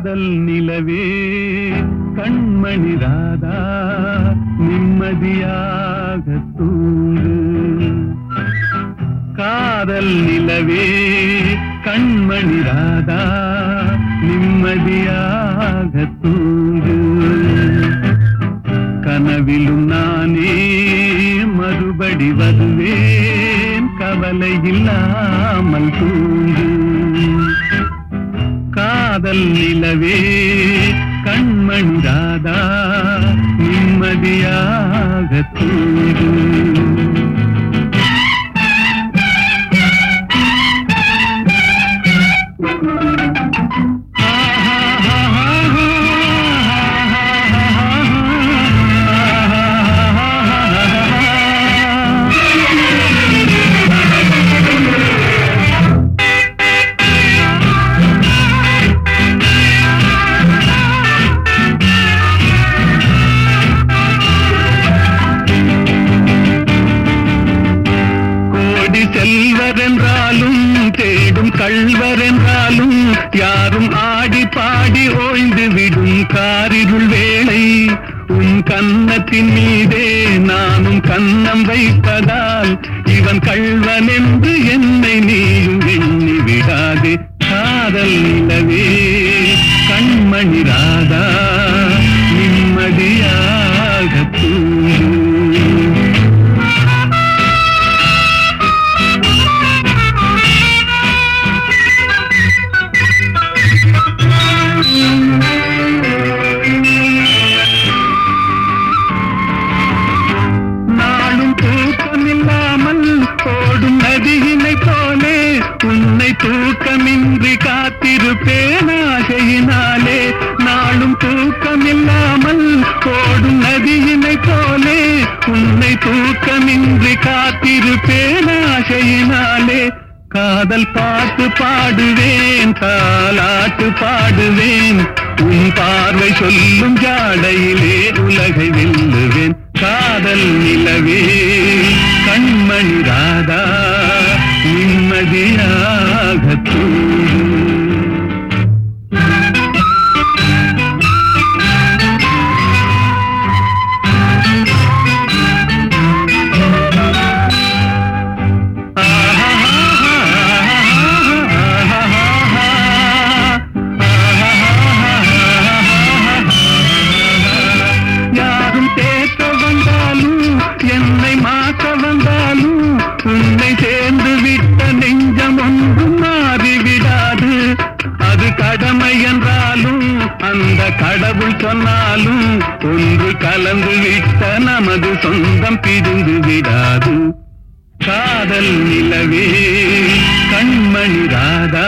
காதல் நிலவே. கண்மணி ராதா நிம்மதியாக தூங்கு. காதல் நிலவே. கண்மணி ராதா நிம்மதியாக தூங்கு. கனவிலும் நானே மறுபடி வருவேன். கவலை இல்லாமல் தூங்கு. காதல் நிலவே கண்மணி ராதா செல்வரென்றாலும் தேடும் கள்வரென்றாலும் யாரும் ஆடி பாடி ஓய்ந்து விடும் காரிருள் வேளை உன் கன்னத்தின் மீதே நானும் கன்னம் வைப்பதால் இவன் கள்வன் என்று என்னை தூக்கமின்றி காத்திருப்பேன் ஆசையினாலே நாளும் தூக்கமில்லாமல் ஓடும் நதியினை போலே உன்னை தூக்கமின்றி காத்திருப்பேன் ஆசையினாலே காதல் பாட்டு பாடுவேன் தாலாட்டு பாடுவேன் உன் பார்வை சொல்லும் ஜாடையிலே உலகை வெல்லுவேன் காதல் நிலவே கண்மணி ராதா நிம்மதியா? அந்த கடவுள் சொன்னாலும் ஒன்று கலந்து விட்ட நமது சொந்தம் பிரிந்து விடாது. காதல் நிலவே கண்மணி ராதா.